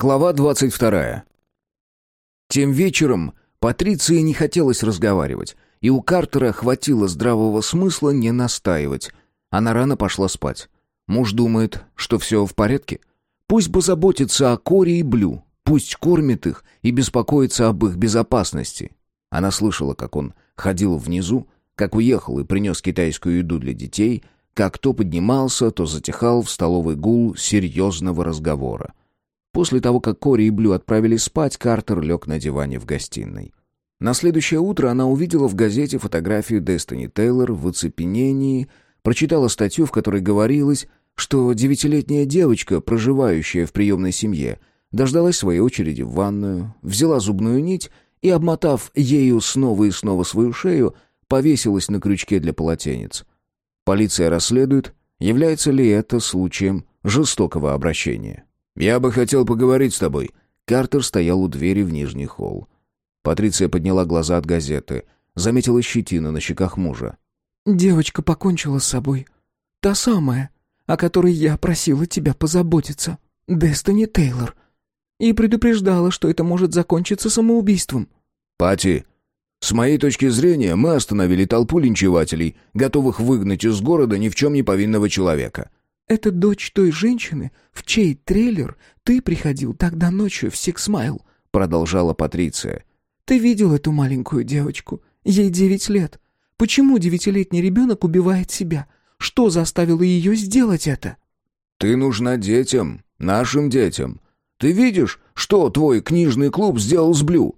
Глава 22. Тем вечером Патриции не хотелось разговаривать, и у Картера хватило здравого смысла не настаивать. Она рано пошла спать. Муж думает, что все в порядке. Пусть позаботится о Коре и Блю, пусть кормит их и беспокоится об их безопасности. Она слышала, как он ходил внизу, как уехал и принес китайскую еду для детей, как то поднимался, то затихал в столовый гул серьезного разговора. После того, как Кори и Блю отправились спать, Картер лег на диване в гостиной. На следующее утро она увидела в газете фотографию Дестини Тейлор в оцепенении, прочитала статью, в которой говорилось, что девятилетняя девочка, проживающая в приемной семье, дождалась своей очереди в ванную, взяла зубную нить и, обмотав ею снова и снова свою шею, повесилась на крючке для полотенец. Полиция расследует, является ли это случаем жестокого обращения. «Я бы хотел поговорить с тобой». Картер стоял у двери в нижний холл. Патриция подняла глаза от газеты, заметила щетину на щеках мужа. «Девочка покончила с собой. Та самая, о которой я просила тебя позаботиться. Дестини Тейлор. И предупреждала, что это может закончиться самоубийством». «Пати, с моей точки зрения, мы остановили толпу линчевателей, готовых выгнать из города ни в чем не повинного человека. «Это дочь той женщины, в чей трейлер ты приходил тогда ночью в Six Mile», — продолжала Патриция. «Ты видел эту маленькую девочку? Ей девять лет. Почему девятилетний ребенок убивает себя? Что заставило ее сделать это?» «Ты нужна детям, нашим детям. Ты видишь, что твой книжный клуб сделал с Блю?»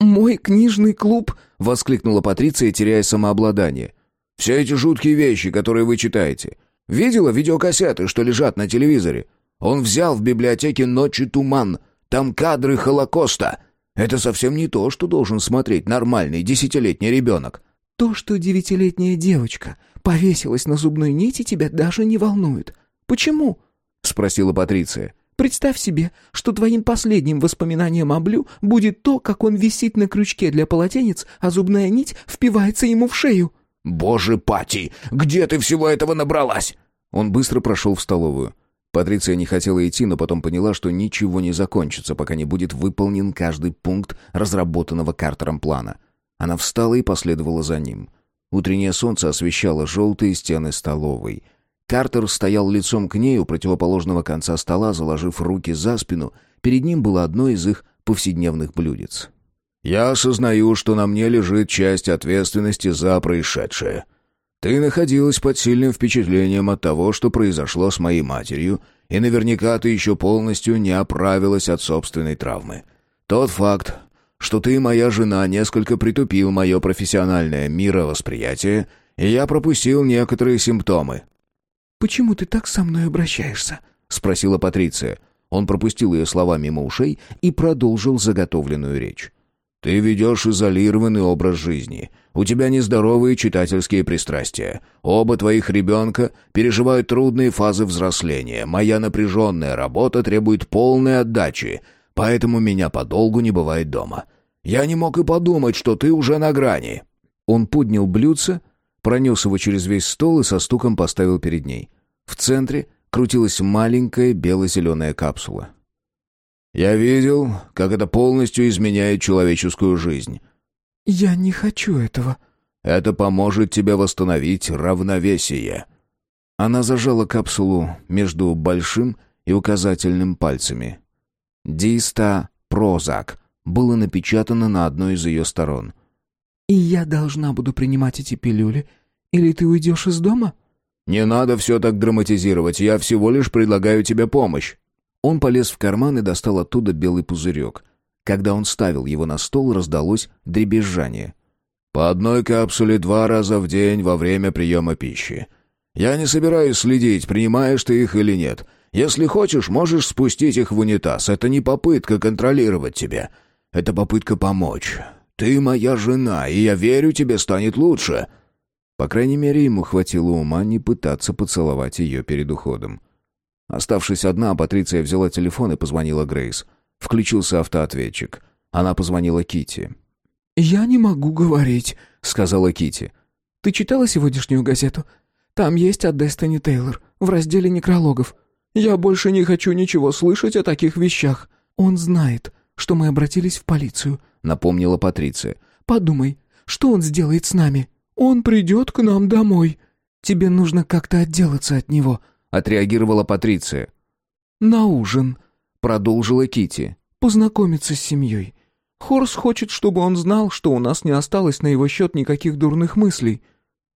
«Мой книжный клуб?» — воскликнула Патриция, теряя самообладание. «Все эти жуткие вещи, которые вы читаете. Видела видеокассеты, что лежат на телевизоре? Он взял в библиотеке «Ночи туман». Там кадры Холокоста. Это совсем не то, что должен смотреть нормальный десятилетний ребенок. То, что девятилетняя девочка повесилась на зубной нити, тебя даже не волнует. Почему? Спросила Патриция. Представь себе, что твоим последним воспоминанием о Блю будет то, как он висит на крючке для полотенец, а зубная нить впивается ему в шею. «Боже, Пати, где ты всего этого набралась?» Он быстро прошел в столовую. Патриция не хотела идти, но потом поняла, что ничего не закончится, пока не будет выполнен каждый пункт разработанного Картером плана. Она встала и последовала за ним. Утреннее солнце освещало желтые стены столовой. Картер стоял лицом к ней у противоположного конца стола, заложив руки за спину. Перед ним было одно из их повседневных блюдец. Я осознаю, что на мне лежит часть ответственности за происшедшее. Ты находилась под сильным впечатлением от того, что произошло с моей матерью, и наверняка ты еще полностью не оправилась от собственной травмы. Тот факт, что ты, моя жена, несколько притупил мое профессиональное мировосприятие, и я пропустил некоторые симптомы». «Почему ты так со мной обращаешься?» — спросила Патриция. Он пропустил ее слова мимо ушей и продолжил заготовленную речь. Ты ведешь изолированный образ жизни. У тебя нездоровые читательские пристрастия. Оба твоих ребенка переживают трудные фазы взросления. Моя напряженная работа требует полной отдачи, поэтому меня подолгу не бывает дома. Я не мог и подумать, что ты уже на грани». Он поднял блюдце, пронес его через весь стол и со стуком поставил перед ней. В центре крутилась маленькая бело-зеленая капсула. Я видел, как это полностью изменяет человеческую жизнь. Я не хочу этого. Это поможет тебе восстановить равновесие. Она зажала капсулу между большим и указательным пальцами. Диста Прозак было напечатано на одной из ее сторон. И я должна буду принимать эти пилюли, или ты уйдешь из дома? Не надо все так драматизировать. Я всего лишь предлагаю тебе помощь. Он полез в карман и достал оттуда белый пузырек. Когда он ставил его на стол, раздалось дребезжание. «По одной капсуле два раза в день во время приема пищи. Я не собираюсь следить, принимаешь ты их или нет. Если хочешь, можешь спустить их в унитаз. Это не попытка контролировать тебя. Это попытка помочь. Ты моя жена, и я верю, тебе станет лучше». По крайней мере, ему хватило ума не пытаться поцеловать ее перед уходом. Оставшись одна, Патриция взяла телефон и позвонила Грейс. Включился автоответчик. Она позвонила Кити. «Я не могу говорить», — сказала Кити. «Ты читала сегодняшнюю газету? Там есть от Дестини Тейлор в разделе некрологов. Я больше не хочу ничего слышать о таких вещах». «Он знает, что мы обратились в полицию», — напомнила Патриция. «Подумай, что он сделает с нами?» «Он придет к нам домой. Тебе нужно как-то отделаться от него», — отреагировала Патриция. «На ужин», — продолжила Кити. «Познакомиться с семьей. Хорс хочет, чтобы он знал, что у нас не осталось на его счет никаких дурных мыслей».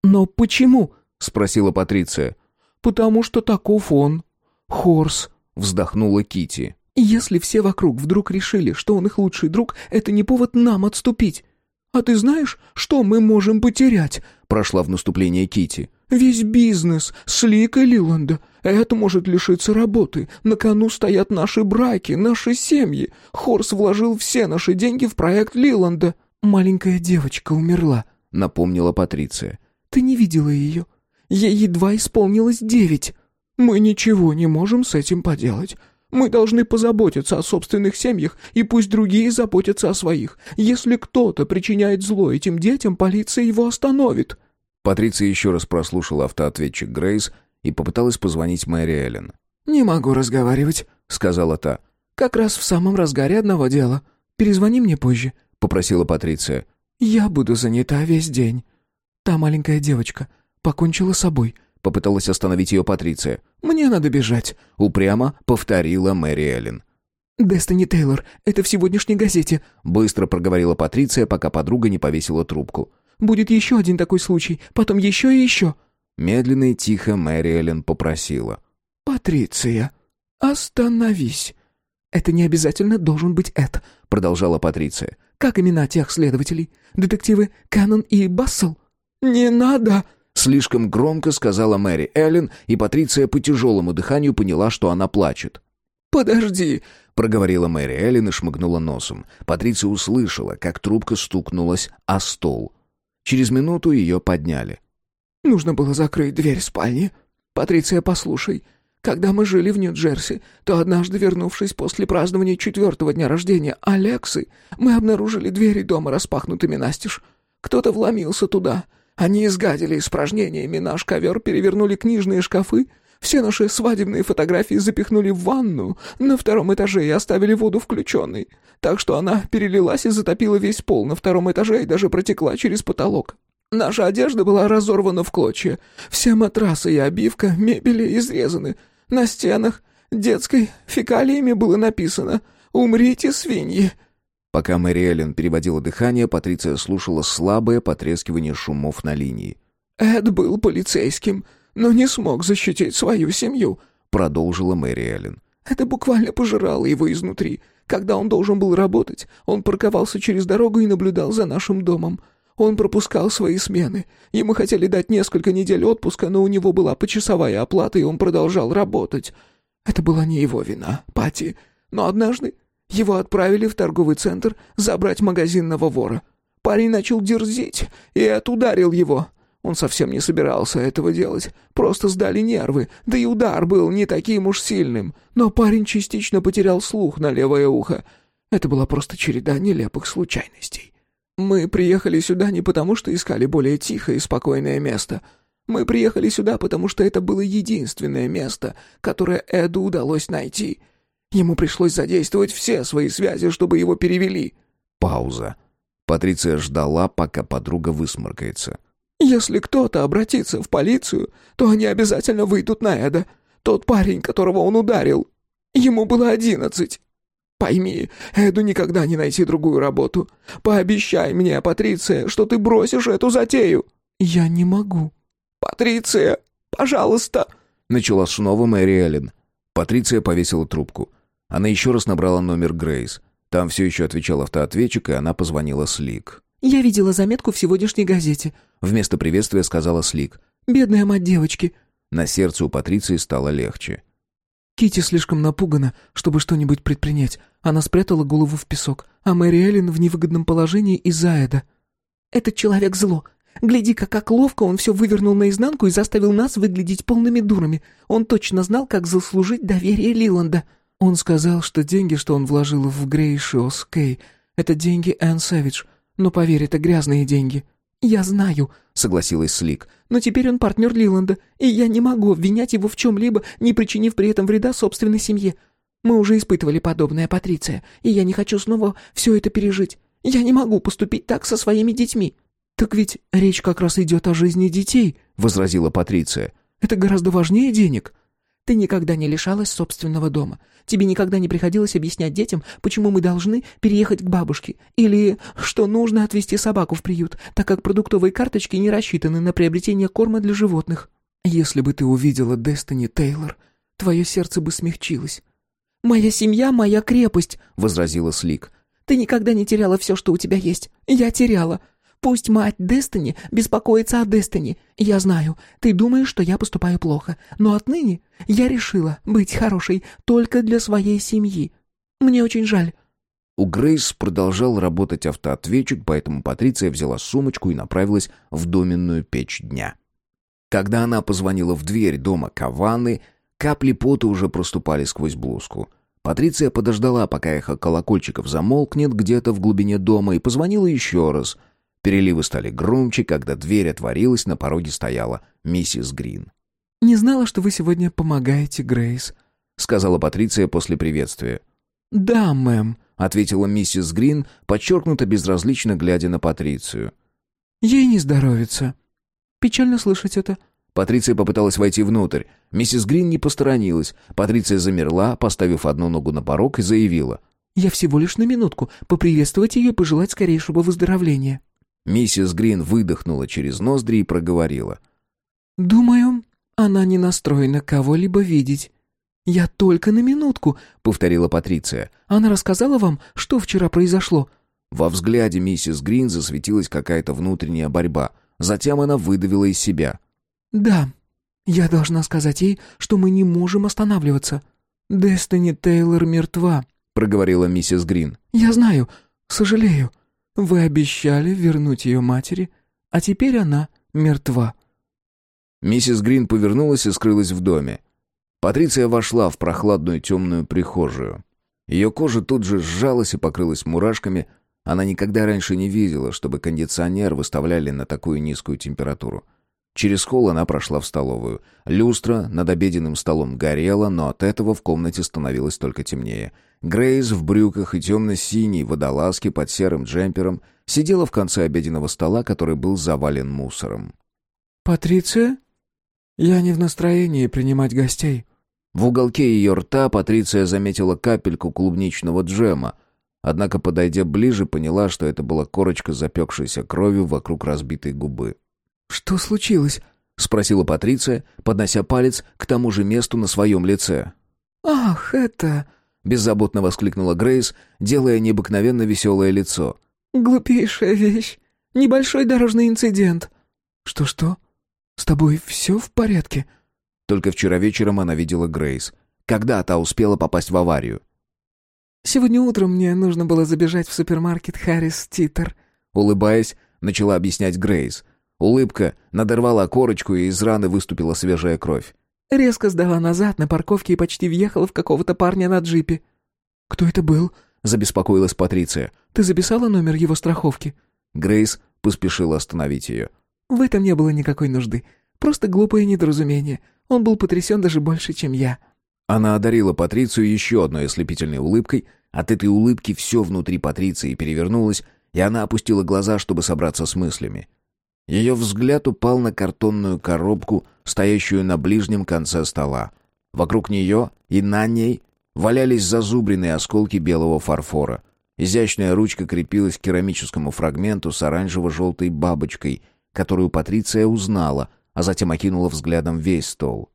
«Но почему?» — спросила Патриция. «Потому что таков он. Хорс», — вздохнула Кити. «Если все вокруг вдруг решили, что он их лучший друг, это не повод нам отступить. «А ты знаешь, что мы можем потерять?» — прошла в наступление Кити. «Весь бизнес с Ликой Лиланда. Это может лишиться работы. На кону стоят наши браки, наши семьи. Хорс вложил все наши деньги в проект Лиланда». «Маленькая девочка умерла», — напомнила Патриция. «Ты не видела ее? Ей едва исполнилось девять. Мы ничего не можем с этим поделать. Мы должны позаботиться о собственных семьях, и пусть другие заботятся о своих. Если кто-то причиняет зло этим детям, полиция его остановит». Патриция еще раз прослушала автоответчик Грейс и попыталась позвонить Мэри Эллен. «Не могу разговаривать», — сказала та. «Как раз в самом разгаре одного дела. Перезвони мне позже», — попросила Патриция. «Я буду занята весь день. Та маленькая девочка покончила с собой. Попыталась остановить ее Патриция. «Мне надо бежать», — упрямо повторила Мэри Эллен. «Дестини Тейлор, это в сегодняшней газете», — быстро проговорила Патриция, пока подруга не повесила трубку. «Будет еще один такой случай, потом еще и еще». Медленно и тихо Мэри Эллен попросила. «Патриция, остановись». «Это не обязательно должен быть Эд», — продолжала Патриция. «Как имена тех следователей? Детективы Каннон и Бассел?» «Не надо!» Слишком громко сказала Мэри Эллен, и Патриция по тяжелому дыханию поняла, что она плачет. «Подожди», — проговорила Мэри Эллен и шмыгнула носом. Патриция услышала, как трубка стукнулась о стол. Через минуту ее подняли. «Нужно было закрыть дверь спальни. Патриция, послушай. Когда мы жили в Нью-Джерси, то однажды, вернувшись после празднования четвертого дня рождения Алексы, мы обнаружили двери дома распахнутыми настежь. Кто-то вломился туда, они изгадили испражнениями наш ковер, перевернули книжные шкафы, все наши свадебные фотографии запихнули в ванну на втором этаже и оставили воду включенной, так что она перелилась и затопила весь пол на втором этаже и даже протекла через потолок. Наша одежда была разорвана в клочья, все матрасы и обивка, мебели изрезаны. На стенах детской фекалиями было написано «Умрите, свиньи!» Пока Мэри Эллен переводила дыхание, Патриция слушала слабое потрескивание шумов на линии. «Эд был полицейским, но не смог защитить свою семью», — продолжила Мэри Эллен. «Это буквально пожирало его изнутри. Когда он должен был работать, он парковался через дорогу и наблюдал за нашим домом. Он пропускал свои смены. Ему хотели дать несколько недель отпуска, но у него была почасовая оплата, и он продолжал работать. Это была не его вина, Пати. Но однажды его отправили в торговый центр забрать магазинного вора. Парень начал дерзить, и Эд ударил его. Он совсем не собирался этого делать, просто сдали нервы, да и удар был не таким уж сильным. Но парень частично потерял слух на левое ухо. Это была просто череда нелепых случайностей. Мы приехали сюда не потому, что искали более тихое и спокойное место. Мы приехали сюда, потому что это было единственное место, которое Эду удалось найти — Ему пришлось задействовать все свои связи, чтобы его перевели». Пауза. Патриция ждала, пока подруга высморкается. «Если кто-то обратится в полицию, то они обязательно выйдут на Эда. Тот парень, которого он ударил. Ему было одиннадцать. Пойми, Эду никогда не найти другую работу. Пообещай мне, Патриция, что ты бросишь эту затею». «Я не могу». «Патриция, пожалуйста», — начала снова Мэри Эллен. Патриция повесила трубку. Она еще раз набрала номер Грейс. Там все еще отвечал автоответчик, и она позвонила Слик. «Я видела заметку в сегодняшней газете», — вместо приветствия сказала Слик. «Бедная мать девочки». На сердце у Патриции стало легче. Кити слишком напугана, чтобы что-нибудь предпринять. Она спрятала голову в песок, а Мэри Эллен в невыгодном положении из-за Эда. «Этот человек зло. Гляди-ка, как ловко он все вывернул наизнанку и заставил нас выглядеть полными дурами. Он точно знал, как заслужить доверие Лиланда». Он сказал, что деньги, что он вложил в Грейшиос Кей, это деньги Энн Сэвидж. Но поверь, это грязные деньги. Я знаю, согласилась Слик. Но теперь он партнер Лиланда, и я не могу обвинять его в чем-либо, не причинив при этом вреда собственной семье. Мы уже испытывали подобное, Патриция, и я не хочу снова все это пережить. Я не могу поступить так со своими детьми». «Так ведь речь как раз идет о жизни детей», — возразила Патриция. «Это гораздо важнее денег». «Ты никогда не лишалась собственного дома. Тебе никогда не приходилось объяснять детям, почему мы должны переехать к бабушке, или что нужно отвезти собаку в приют, так как продуктовые карточки не рассчитаны на приобретение корма для животных. Если бы ты увидела Дестини Тейлор, твое сердце бы смягчилось. «Моя семья — моя крепость», — возразила Слик. «Ты никогда не теряла все, что у тебя есть. Я теряла. Пусть мать Дестини беспокоится о Дестини. Я знаю, ты думаешь, что я поступаю плохо, но отныне я решила быть хорошей только для своей семьи. Мне очень жаль». У Грейс продолжал работать автоответчик, поэтому Патриция взяла сумочку и направилась в доменную печь дня. Когда она позвонила в дверь дома Каваны, капли пота уже проступали сквозь блузку. Патриция подождала, пока эхо колокольчиков замолкнет где-то в глубине дома, и позвонила еще раз. Переливы стали громче, когда дверь отворилась, на пороге стояла миссис Грин. «Не знала, что вы сегодня помогаете, Грейс», — сказала Патриция после приветствия. «Да, мэм», — ответила миссис Грин, подчеркнуто безразлично глядя на Патрицию. «Ей не здоровится. Печально слышать это. Патриция попыталась войти внутрь. Миссис Грин не посторонилась. Патриция замерла, поставив одну ногу на порог, и заявила. «Я всего лишь на минутку. Поприветствовать ее и пожелать скорейшего выздоровления». Миссис Грин выдохнула через ноздри и проговорила. «Думаю, она не настроена кого-либо видеть». «Я только на минутку», — повторила Патриция. «Она рассказала вам, что вчера произошло?» Во взгляде миссис Грин засветилась какая-то внутренняя борьба. Затем она выдавила из себя. «Да, я должна сказать ей, что мы не можем останавливаться. Дестини Тейлор мертва», — проговорила миссис Грин. «Я знаю, сожалею. Вы обещали вернуть ее матери, а теперь она мертва». Миссис Грин повернулась и скрылась в доме. Патриция вошла в прохладную темную прихожую. Ее кожа тут же сжалась и покрылась мурашками. Она никогда раньше не видела, чтобы кондиционер выставляли на такую низкую температуру. Через холл она прошла в столовую. Люстра над обеденным столом горела, но от этого в комнате становилось только темнее. Грейс в брюках и темно-синей водолазке под серым джемпером сидела в конце обеденного стола, который был завален мусором. «Патриция? Я не в настроении принимать гостей». В уголке ее рта Патриция заметила капельку клубничного джема, однако, подойдя ближе, поняла, что это была корочка запекшейся кровью вокруг разбитой губы. «Что случилось?» — спросила Патриция, поднося палец к тому же месту на своем лице. «Ах, это...» — беззаботно воскликнула Грейс, делая необыкновенно веселое лицо. «Глупейшая вещь. Небольшой дорожный инцидент». «Что-что? С тобой все в порядке?» Только вчера вечером она видела Грейс. Когда та успела попасть в аварию? «Сегодня утром мне нужно было забежать в супермаркет Харрис Титер», — улыбаясь, начала объяснять Грейс — Улыбка надорвала корочку, и из раны выступила свежая кровь. Резко сдала назад на парковке и почти въехала в какого-то парня на джипе. «Кто это был?» — забеспокоилась Патриция. «Ты записала номер его страховки?» Грейс поспешила остановить ее. «В этом не было никакой нужды. Просто глупое недоразумение. Он был потрясен даже больше, чем я». Она одарила Патрицию еще одной ослепительной улыбкой. От этой улыбки все внутри Патриции перевернулось, и она опустила глаза, чтобы собраться с мыслями. Ее взгляд упал на картонную коробку, стоящую на ближнем конце стола. Вокруг нее и на ней валялись зазубренные осколки белого фарфора. Изящная ручка крепилась к керамическому фрагменту с оранжево-желтой бабочкой, которую Патриция узнала, а затем окинула взглядом весь стол.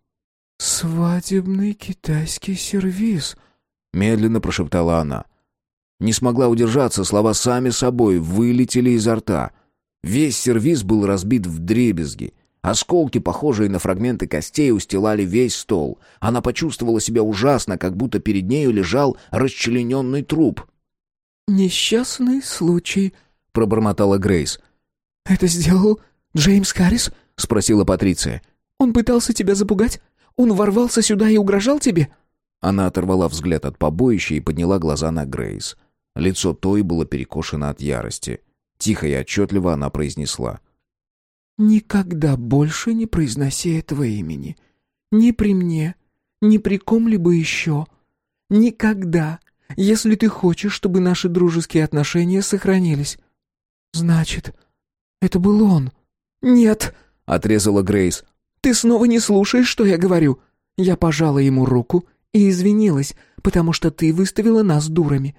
«Свадебный китайский сервиз», — медленно прошептала она. Не смогла удержаться, слова сами собой вылетели изо рта — Весь сервиз был разбит в дребезги. Осколки, похожие на фрагменты костей, устилали весь стол. Она почувствовала себя ужасно, как будто перед нею лежал расчлененный труп. «Несчастный случай», — пробормотала Грейс. «Это сделал Джеймс Харрис?» — спросила Патриция. «Он пытался тебя запугать? Он ворвался сюда и угрожал тебе?» Она оторвала взгляд от побоища и подняла глаза на Грейс. Лицо той было перекошено от ярости. Тихо и отчетливо она произнесла. «Никогда больше не произноси этого имени. Ни при мне, ни при ком-либо еще. Никогда. Если ты хочешь, чтобы наши дружеские отношения сохранились. Значит, это был он. Нет, отрезала Грейс. Ты снова не слушаешь, что я говорю. Я пожала ему руку и извинилась, потому что ты выставила нас дурами.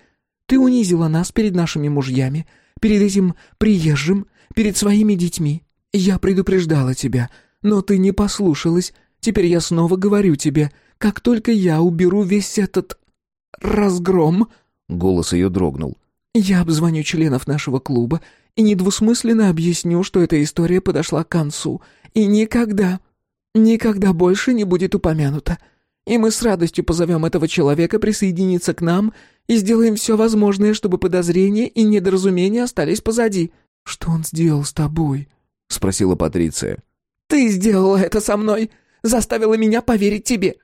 Ты унизила нас перед нашими мужьями, перед этим приезжим, перед своими детьми. Я предупреждала тебя, но ты не послушалась. Теперь я снова говорю тебе, как только я уберу весь этот разгром...» Голос ее дрогнул. «Я обзвоню членов нашего клуба и недвусмысленно объясню, что эта история подошла к концу и никогда, никогда больше не будет упомянута. И мы с радостью позовем этого человека присоединиться к нам и сделаем все возможное, чтобы подозрения и недоразумения остались позади». «Что он сделал с тобой?» — спросила Патриция. «Ты сделала это со мной! Заставила меня поверить тебе!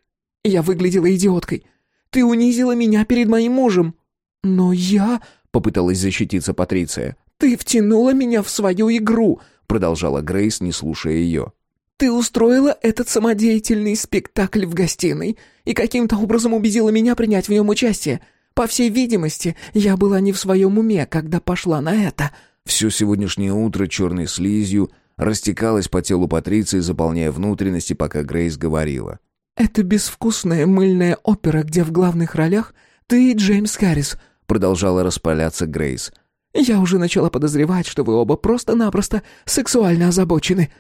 Я выглядела идиоткой. Ты унизила меня перед моим мужем!» «Но я...» — попыталась защититься Патриция. «Ты втянула меня в свою игру!» — продолжала Грейс, не слушая ее. «Ты устроила этот самодеятельный спектакль в гостиной и каким-то образом убедила меня принять в нем участие. По всей видимости, я была не в своем уме, когда пошла на это». Все сегодняшнее утро черной слизью растекалось по телу Патриции, заполняя внутренности, пока Грейс говорила. «Это безвкусная мыльная опера, где в главных ролях ты и Джеймс Харрис», продолжала распаляться Грейс. «Я уже начала подозревать, что вы оба просто-напросто сексуально озабочены».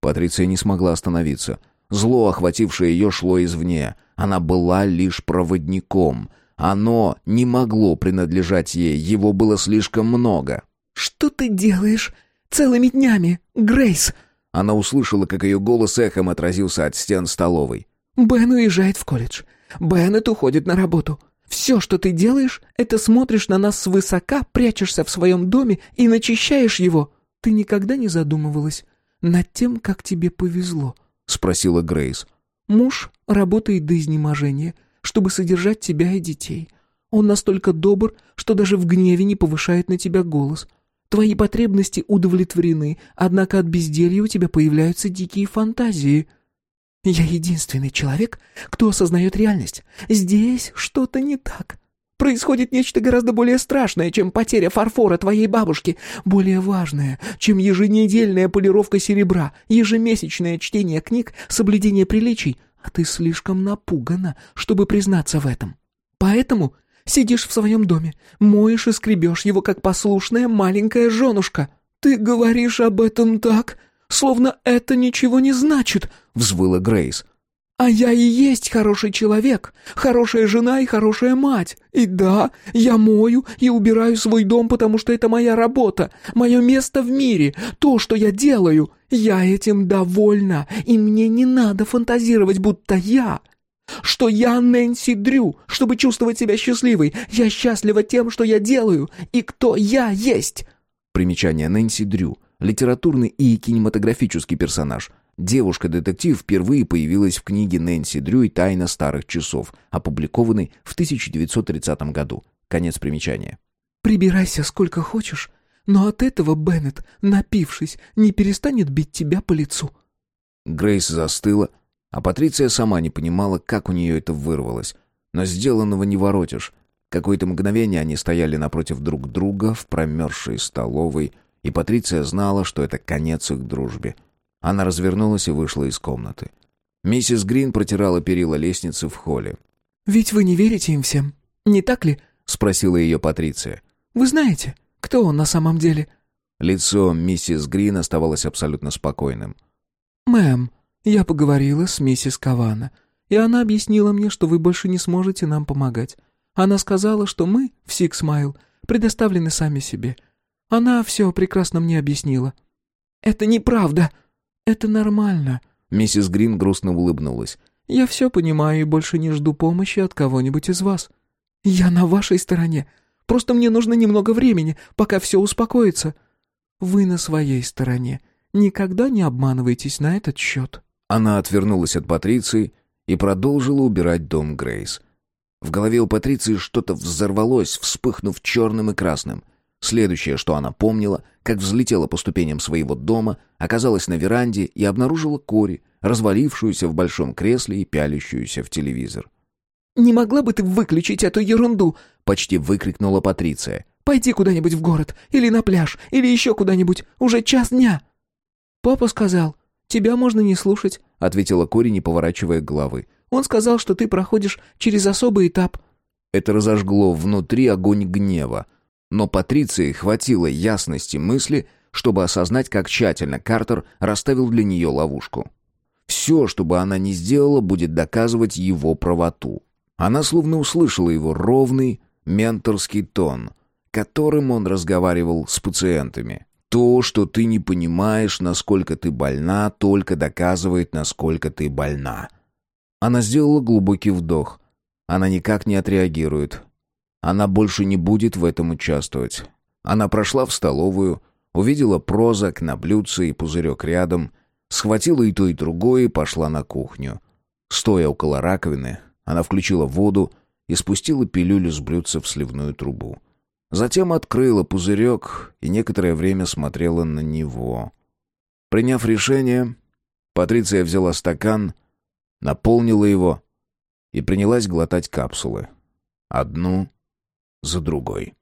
Патриция не смогла остановиться. Зло, охватившее ее, шло извне. Она была лишь проводником. Оно не могло принадлежать ей, его было слишком много. «Что ты делаешь целыми днями, Грейс?» Она услышала, как ее голос эхом отразился от стен столовой. Бен уезжает в колледж. Беннет уходит на работу. Все, что ты делаешь, это смотришь на нас свысока, прячешься в своем доме и начищаешь его. Ты никогда не задумывалась над тем, как тебе повезло?» — спросила Грейс. «Муж работает до изнеможения, чтобы содержать тебя и детей. Он настолько добр, что даже в гневе не повышает на тебя голос. Твои потребности удовлетворены, однако от безделья у тебя появляются дикие фантазии». Я единственный человек, кто осознает реальность. Здесь что-то не так. Происходит нечто гораздо более страшное, чем потеря фарфора твоей бабушки, более важное, чем еженедельная полировка серебра, ежемесячное чтение книг, соблюдение приличий, а ты слишком напугана, чтобы признаться в этом. Поэтому сидишь в своем доме, моешь и скребешь его, как послушная маленькая женушка. Ты говоришь об этом так, словно это ничего не значит», — взвыла Грейс. «А я и есть хороший человек, хорошая жена и хорошая мать. И да, я мою и убираю свой дом, потому что это моя работа, мое место в мире, то, что я делаю. Я этим довольна, и мне не надо фантазировать, будто я...» что я Нэнси Дрю, чтобы чувствовать себя счастливой. Я счастлива тем, что я делаю, и кто я есть. Примечание Нэнси Дрю литературный и кинематографический персонаж. Девушка-детектив впервые появилась в книге Нэнси Дрю и «Тайна старых часов», опубликованной в 1930 году. Конец примечания. «Прибирайся сколько хочешь, но от этого Беннет, напившись, не перестанет бить тебя по лицу». Грейс застыла, а Патриция сама не понимала, как у нее это вырвалось. Но сделанного не воротишь. Какое-то мгновение они стояли напротив друг друга в промерзшей столовой, и Патриция знала, что это конец их дружбе. Она развернулась и вышла из комнаты. Миссис Грин протирала перила лестницы в холле. «Ведь вы не верите им всем, не так ли?» — спросила ее Патриция. «Вы знаете, кто он на самом деле?» Лицо миссис Грин оставалось абсолютно спокойным. «Мэм, я поговорила с миссис Кавана, и она объяснила мне, что вы больше не сможете нам помогать. Она сказала, что мы, в Сиксмайл, предоставлены сами себе, она все прекрасно мне объяснила». «Это неправда!» «Это нормально», — миссис Грин грустно улыбнулась. «Я все понимаю и больше не жду помощи от кого-нибудь из вас. Я на вашей стороне. Просто мне нужно немного времени, пока все успокоится. Вы на своей стороне. Никогда не обманывайтесь на этот счет». Она отвернулась от Патриции и продолжила убирать дом Грейс. В голове у Патриции что-то взорвалось, вспыхнув черным и красным — Следующее, что она помнила, как взлетела по ступеням своего дома, оказалась на веранде и обнаружила Кори, развалившуюся в большом кресле и пялящуюся в телевизор. не могла бы ты выключить эту ерунду?» — почти выкрикнула Патриция. «Пойди куда-нибудь в город, или на пляж, или еще куда-нибудь. Уже час дня». «Папа сказал, тебя можно не слушать», — ответила Кори, не поворачивая головы. «Он сказал, что ты проходишь через особый этап». Это разожгло внутри огонь гнева. Но Патриции хватило ясности мысли, чтобы осознать, как тщательно Картер расставил для нее ловушку. Все, что бы она ни сделала, будет доказывать его правоту. Она словно услышала его ровный, менторский тон, которым он разговаривал с пациентами. То, что ты не понимаешь, насколько ты больна, только доказывает, насколько ты больна. Она сделала глубокий вдох. Она никак не отреагирует. Она больше не будет в этом участвовать. Она прошла в столовую, увидела прозак на блюдце и пузырек рядом, схватила и то, и другое и пошла на кухню. Стоя около раковины, она включила воду и спустила пилюлю с блюдца в сливную трубу. Затем открыла пузырек и некоторое время смотрела на него. Приняв решение, Патриция взяла стакан, наполнила его и принялась глотать капсулы. Одну за другой.